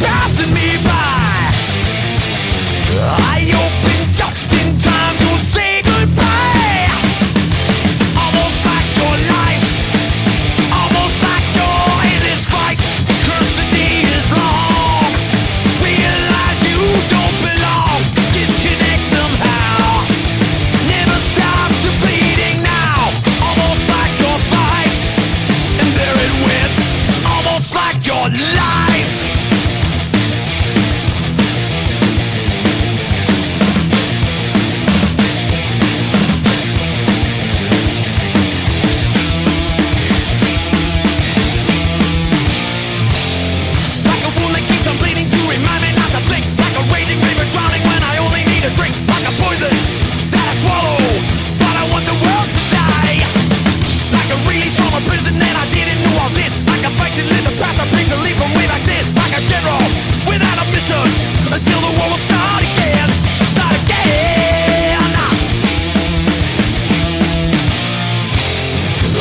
passing me by until the war will start again. Start again.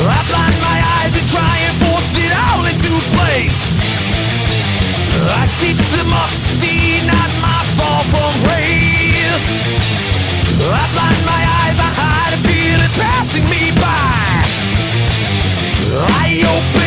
I blind my eyes and try and force it all into place. I stitch them up, see not my fall from grace. I blind my eyes, hide passing me by. I open.